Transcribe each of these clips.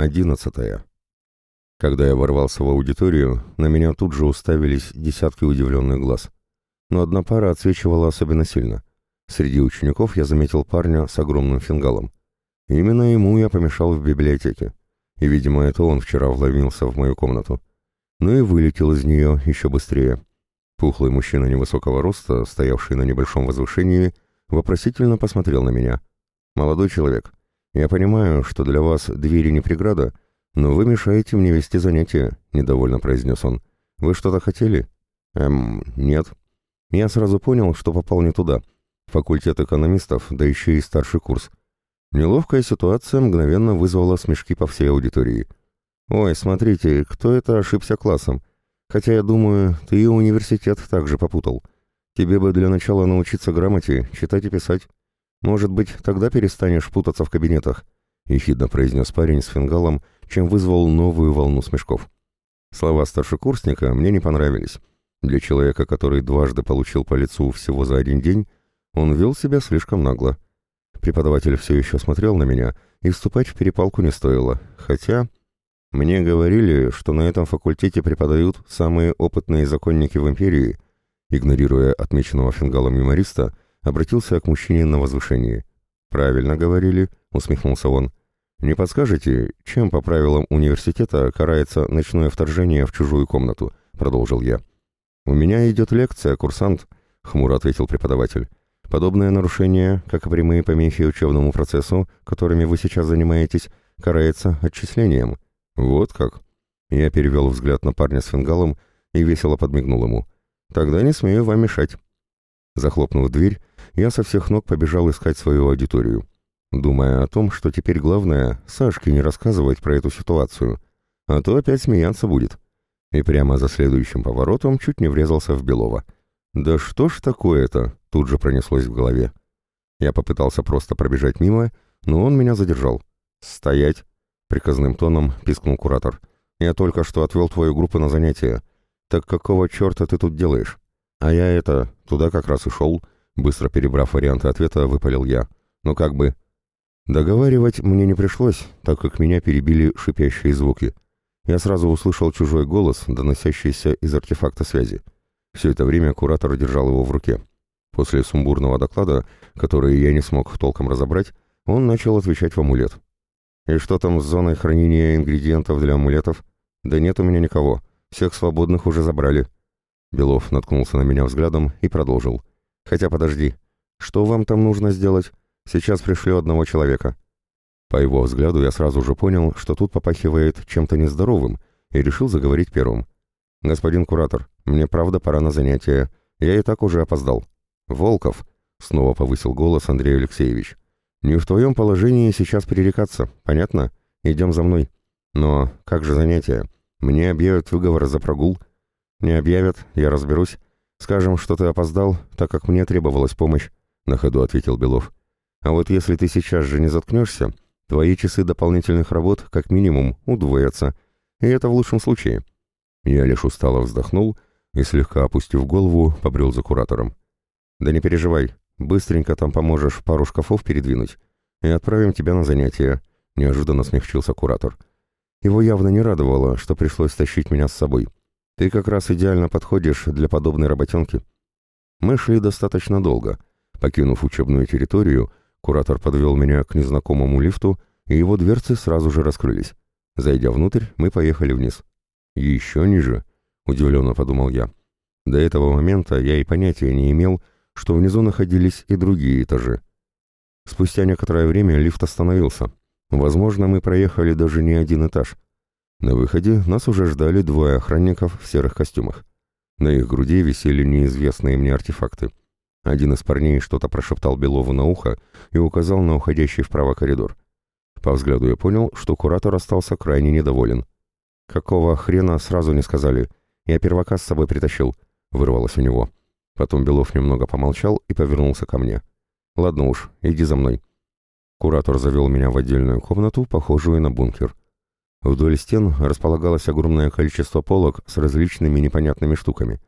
Одиннадцатое. Когда я ворвался в аудиторию, на меня тут же уставились десятки удивленных глаз. Но одна пара отсвечивала особенно сильно. Среди учеников я заметил парня с огромным фингалом. Именно ему я помешал в библиотеке. И, видимо, это он вчера вломился в мою комнату. Ну и вылетел из нее еще быстрее. Пухлый мужчина невысокого роста, стоявший на небольшом возвышении, вопросительно посмотрел на меня. «Молодой человек, я понимаю, что для вас двери не преграда, но вы мешаете мне вести занятия», — недовольно произнес он. «Вы что-то хотели?» «Эм, нет». Я сразу понял, что попал не туда. Факультет экономистов, да еще и старший курс. Неловкая ситуация мгновенно вызвала смешки по всей аудитории. «Ой, смотрите, кто это ошибся классом? Хотя, я думаю, ты и университет также попутал. Тебе бы для начала научиться грамоте, читать и писать. Может быть, тогда перестанешь путаться в кабинетах», — ехидно произнес парень с фингалом, чем вызвал новую волну смешков. Слова старшекурсника мне не понравились. Для человека, который дважды получил по лицу всего за один день, он вел себя слишком нагло. Преподаватель все еще смотрел на меня, и вступать в перепалку не стоило, хотя... Мне говорили, что на этом факультете преподают самые опытные законники в империи. Игнорируя отмеченного фингалом юмориста, обратился к мужчине на возвышении. «Правильно говорили», — усмехнулся он. «Не подскажете, чем по правилам университета карается ночное вторжение в чужую комнату?» — продолжил я. «У меня идет лекция, курсант», — хмуро ответил преподаватель. «Подобное нарушение, как и прямые помехи учебному процессу, которыми вы сейчас занимаетесь, карается отчислением». «Вот как?» Я перевел взгляд на парня с фингалом и весело подмигнул ему. «Тогда не смею вам мешать». Захлопнув дверь, я со всех ног побежал искать свою аудиторию, думая о том, что теперь главное Сашке не рассказывать про эту ситуацию, а то опять смеяться будет. И прямо за следующим поворотом чуть не врезался в Белова. «Да что ж такое-то?» — тут же пронеслось в голове. Я попытался просто пробежать мимо, но он меня задержал. «Стоять!» — приказным тоном пискнул куратор. «Я только что отвел твою группу на занятия. Так какого черта ты тут делаешь?» «А я это, туда как раз и шел», — быстро перебрав варианты ответа, выпалил я. «Ну как бы...» Договаривать мне не пришлось, так как меня перебили шипящие звуки. Я сразу услышал чужой голос, доносящийся из артефакта связи. Все это время куратор держал его в руке. После сумбурного доклада, который я не смог толком разобрать, он начал отвечать в амулет. «И что там с зоной хранения ингредиентов для амулетов? Да нет у меня никого. Всех свободных уже забрали». Белов наткнулся на меня взглядом и продолжил. «Хотя подожди. Что вам там нужно сделать? Сейчас пришлю одного человека». По его взгляду я сразу же понял, что тут попахивает чем-то нездоровым, и решил заговорить первым. «Господин куратор, мне правда пора на занятия. Я и так уже опоздал». «Волков», — снова повысил голос Андрей Алексеевич, — «не в твоем положении сейчас перерекаться, понятно? Идем за мной». «Но как же занятия? Мне объявят выговор за прогул». «Не объявят, я разберусь. Скажем, что ты опоздал, так как мне требовалась помощь», — на ходу ответил Белов. «А вот если ты сейчас же не заткнешься, твои часы дополнительных работ как минимум удвоятся, и это в лучшем случае». Я лишь устало вздохнул и, слегка опустив голову, побрел за куратором. «Да не переживай, быстренько там поможешь пару шкафов передвинуть и отправим тебя на занятия», — неожиданно смягчился куратор. Его явно не радовало, что пришлось тащить меня с собой. Ты как раз идеально подходишь для подобной работенки. Мы шли достаточно долго. Покинув учебную территорию, куратор подвел меня к незнакомому лифту, и его дверцы сразу же раскрылись. Зайдя внутрь, мы поехали вниз. «Еще ниже?» — удивленно подумал я. До этого момента я и понятия не имел, что внизу находились и другие этажи. Спустя некоторое время лифт остановился. Возможно, мы проехали даже не один этаж — на выходе нас уже ждали двое охранников в серых костюмах. На их груди висели неизвестные мне артефакты. Один из парней что-то прошептал Белову на ухо и указал на уходящий вправо коридор. По взгляду я понял, что куратор остался крайне недоволен. «Какого хрена сразу не сказали? Я первака с собой притащил», — вырвалось у него. Потом Белов немного помолчал и повернулся ко мне. «Ладно уж, иди за мной». Куратор завел меня в отдельную комнату, похожую на бункер. Вдоль стен располагалось огромное количество полок с различными непонятными штуками.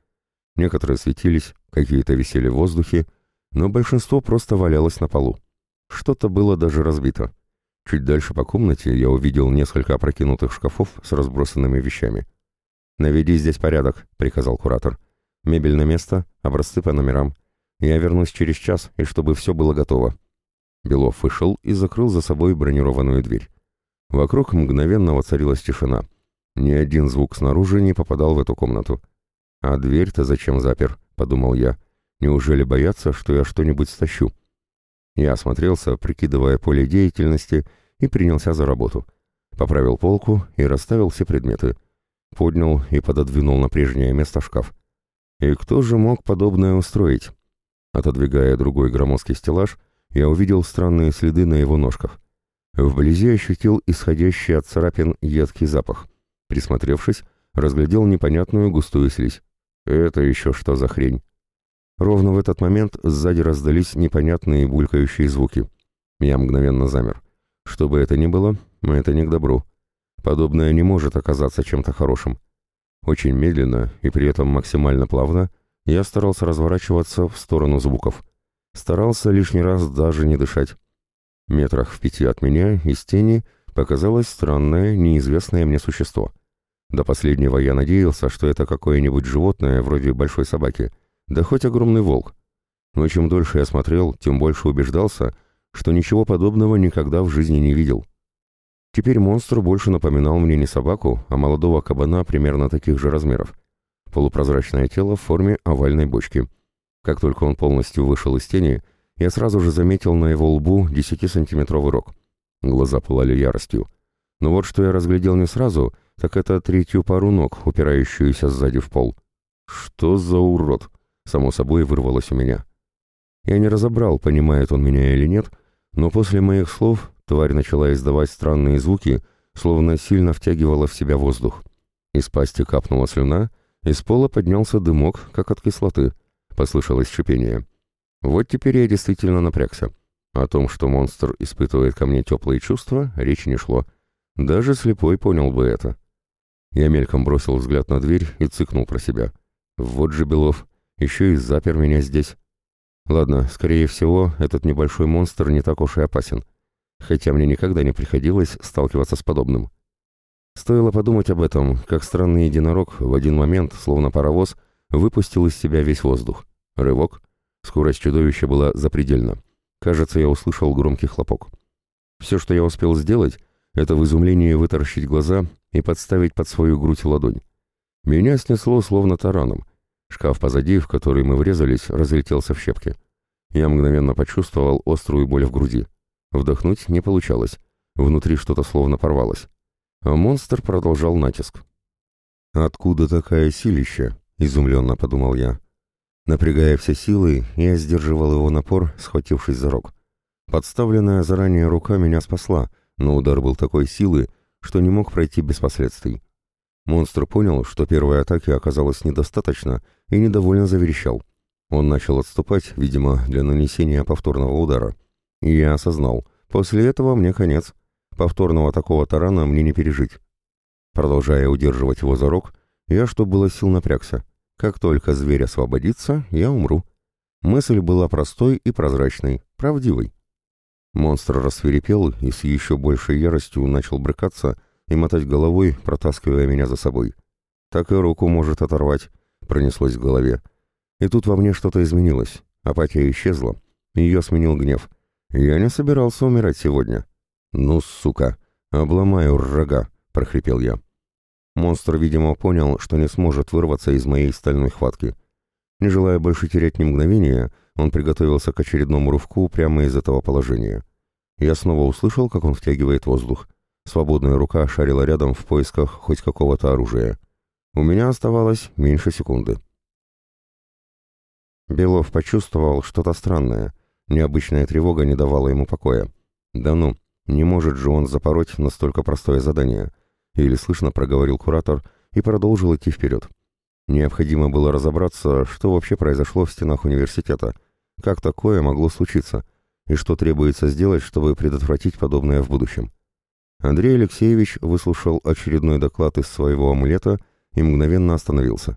Некоторые светились, какие-то висели в воздухе, но большинство просто валялось на полу. Что-то было даже разбито. Чуть дальше по комнате я увидел несколько опрокинутых шкафов с разбросанными вещами. «Наведи здесь порядок», — приказал куратор. «Мебель на место, образцы по номерам. Я вернусь через час, и чтобы все было готово». Белов вышел и закрыл за собой бронированную дверь. Вокруг мгновенно воцарилась тишина. Ни один звук снаружи не попадал в эту комнату. «А дверь-то зачем запер?» — подумал я. «Неужели боятся, что я что-нибудь стащу?» Я осмотрелся, прикидывая поле деятельности, и принялся за работу. Поправил полку и расставил все предметы. Поднял и пододвинул на прежнее место шкаф. И кто же мог подобное устроить? Отодвигая другой громоздкий стеллаж, я увидел странные следы на его ножках. Вблизи ощутил исходящий от царапин едкий запах. Присмотревшись, разглядел непонятную густую слизь. Это еще что за хрень? Ровно в этот момент сзади раздались непонятные булькающие звуки. Я мгновенно замер. Что бы это ни было, это не к добру. Подобное не может оказаться чем-то хорошим. Очень медленно и при этом максимально плавно я старался разворачиваться в сторону звуков. Старался лишний раз даже не дышать. Метрах в пяти от меня из тени показалось странное, неизвестное мне существо. До последнего я надеялся, что это какое-нибудь животное вроде большой собаки — да хоть огромный волк. Но чем дольше я смотрел, тем больше убеждался, что ничего подобного никогда в жизни не видел. Теперь монстр больше напоминал мне не собаку, а молодого кабана примерно таких же размеров. Полупрозрачное тело в форме овальной бочки. Как только он полностью вышел из тени, я сразу же заметил на его лбу 10-сантиметровый рог. Глаза пылали яростью. Но вот что я разглядел не сразу, так это третью пару ног, упирающуюся сзади в пол. Что за урод? само собой вырвалось у меня. Я не разобрал, понимает он меня или нет, но после моих слов тварь начала издавать странные звуки, словно сильно втягивала в себя воздух. Из пасти капнула слюна, из пола поднялся дымок, как от кислоты. Послышалось шипение. Вот теперь я действительно напрягся. О том, что монстр испытывает ко мне теплые чувства, речи не шло. Даже слепой понял бы это. Я мельком бросил взгляд на дверь и цыкнул про себя. Вот же Белов. Еще и запер меня здесь. Ладно, скорее всего, этот небольшой монстр не так уж и опасен. Хотя мне никогда не приходилось сталкиваться с подобным. Стоило подумать об этом, как странный единорог в один момент, словно паровоз, выпустил из себя весь воздух. Рывок. Скорость чудовища была запредельна. Кажется, я услышал громкий хлопок. Все, что я успел сделать, это в изумлении вытаращить глаза и подставить под свою грудь ладонь. Меня снесло словно тараном. Шкаф позади, в который мы врезались, разлетелся в щепки. Я мгновенно почувствовал острую боль в груди. Вдохнуть не получалось. Внутри что-то словно порвалось. А монстр продолжал натиск. «Откуда такая силища?» — изумленно подумал я. Напрягая все силы, я сдерживал его напор, схватившись за рог. Подставленная заранее рука меня спасла, но удар был такой силы, что не мог пройти без последствий. Монстр понял, что первой атаки оказалось недостаточно, и недовольно заверещал. Он начал отступать, видимо, для нанесения повторного удара. И я осознал, после этого мне конец. Повторного такого тарана мне не пережить. Продолжая удерживать его за рог, я, что было сил, напрягся. Как только зверь освободится, я умру. Мысль была простой и прозрачной, правдивой. Монстр рассверепел и с еще большей яростью начал брыкаться и мотать головой, протаскивая меня за собой. Так и руку может оторвать, пронеслось в голове. И тут во мне что-то изменилось. Апатия исчезла. Ее сменил гнев. Я не собирался умирать сегодня. «Ну, сука! Обломаю рога!» — прохрипел я. Монстр, видимо, понял, что не сможет вырваться из моей стальной хватки. Не желая больше терять ни мгновения, он приготовился к очередному рывку прямо из этого положения. Я снова услышал, как он втягивает воздух. Свободная рука шарила рядом в поисках хоть какого-то оружия. У меня оставалось меньше секунды. Белов почувствовал что-то странное. Необычная тревога не давала ему покоя. «Да ну, не может же он запороть настолько простое задание», — или слышно проговорил куратор и продолжил идти вперед. Необходимо было разобраться, что вообще произошло в стенах университета, как такое могло случиться, и что требуется сделать, чтобы предотвратить подобное в будущем. Андрей Алексеевич выслушал очередной доклад из своего амулета — и мгновенно остановился.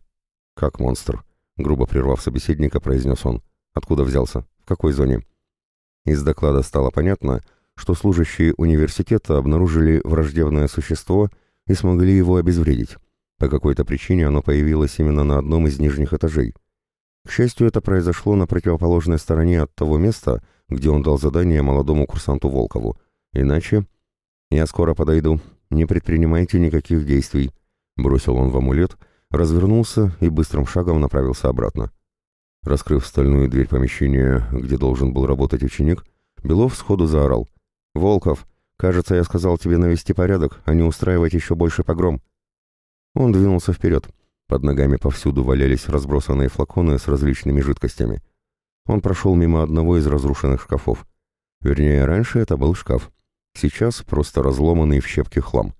«Как монстр?» — грубо прервав собеседника, произнес он. «Откуда взялся? В какой зоне?» Из доклада стало понятно, что служащие университета обнаружили враждебное существо и смогли его обезвредить. По какой-то причине оно появилось именно на одном из нижних этажей. К счастью, это произошло на противоположной стороне от того места, где он дал задание молодому курсанту Волкову. Иначе... «Я скоро подойду. Не предпринимайте никаких действий», — бросил он в амулет, развернулся и быстрым шагом направился обратно. Раскрыв стальную дверь помещения, где должен был работать ученик, Белов сходу заорал. «Волков, кажется, я сказал тебе навести порядок, а не устраивать еще больше погром». Он двинулся вперед. Под ногами повсюду валялись разбросанные флаконы с различными жидкостями. Он прошел мимо одного из разрушенных шкафов. Вернее, раньше это был шкаф. Сейчас просто разломанный в щепки хлам.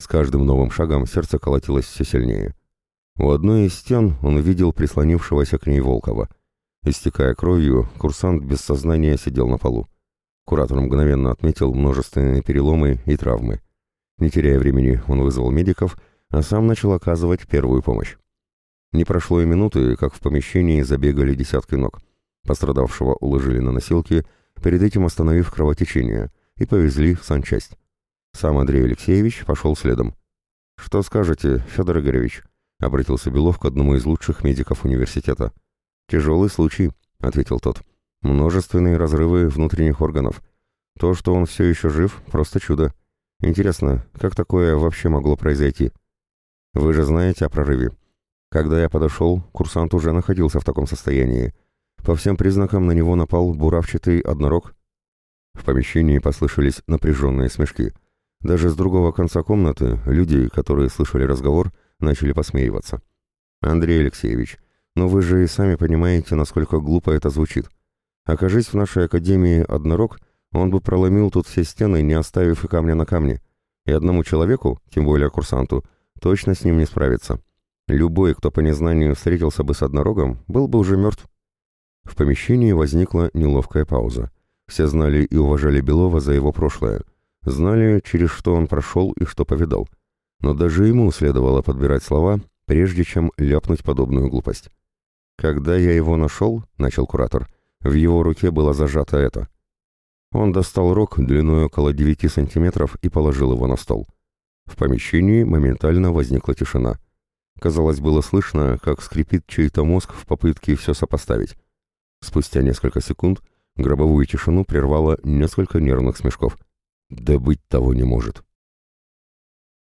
С каждым новым шагом сердце колотилось все сильнее. У одной из стен он увидел прислонившегося к ней Волкова. Истекая кровью, курсант без сознания сидел на полу. Куратор мгновенно отметил множественные переломы и травмы. Не теряя времени, он вызвал медиков, а сам начал оказывать первую помощь. Не прошло и минуты, как в помещении забегали десятки ног. Пострадавшего уложили на носилки, перед этим остановив кровотечение, и повезли в санчасть. Сам Андрей Алексеевич пошел следом. «Что скажете, Федор Игоревич?» — обратился Белов к одному из лучших медиков университета. «Тяжелый случай», — ответил тот. Множественные разрывы внутренних органов. То, что он все еще жив, просто чудо. Интересно, как такое вообще могло произойти? Вы же знаете о прорыве. Когда я подошел, курсант уже находился в таком состоянии. По всем признакам на него напал буравчатый однорог. В помещении послышались напряженные смешки. Даже с другого конца комнаты люди, которые слышали разговор, начали посмеиваться. «Андрей Алексеевич, но вы же и сами понимаете, насколько глупо это звучит. Окажись в нашей академии однорог, он бы проломил тут все стены, не оставив и камня на камне. И одному человеку, тем более курсанту, точно с ним не справиться. Любой, кто по незнанию встретился бы с однорогом, был бы уже мертв. В помещении возникла неловкая пауза. Все знали и уважали Белова за его прошлое. Знали, через что он прошел и что повидал. Но даже ему следовало подбирать слова, прежде чем ляпнуть подобную глупость. «Когда я его нашел», — начал куратор, — в его руке было зажато это. Он достал рог длиной около 9 сантиметров и положил его на стол. В помещении моментально возникла тишина. Казалось, было слышно, как скрипит чей-то мозг в попытке все сопоставить. Спустя несколько секунд гробовую тишину прервало несколько нервных смешков. «Да быть того не может!»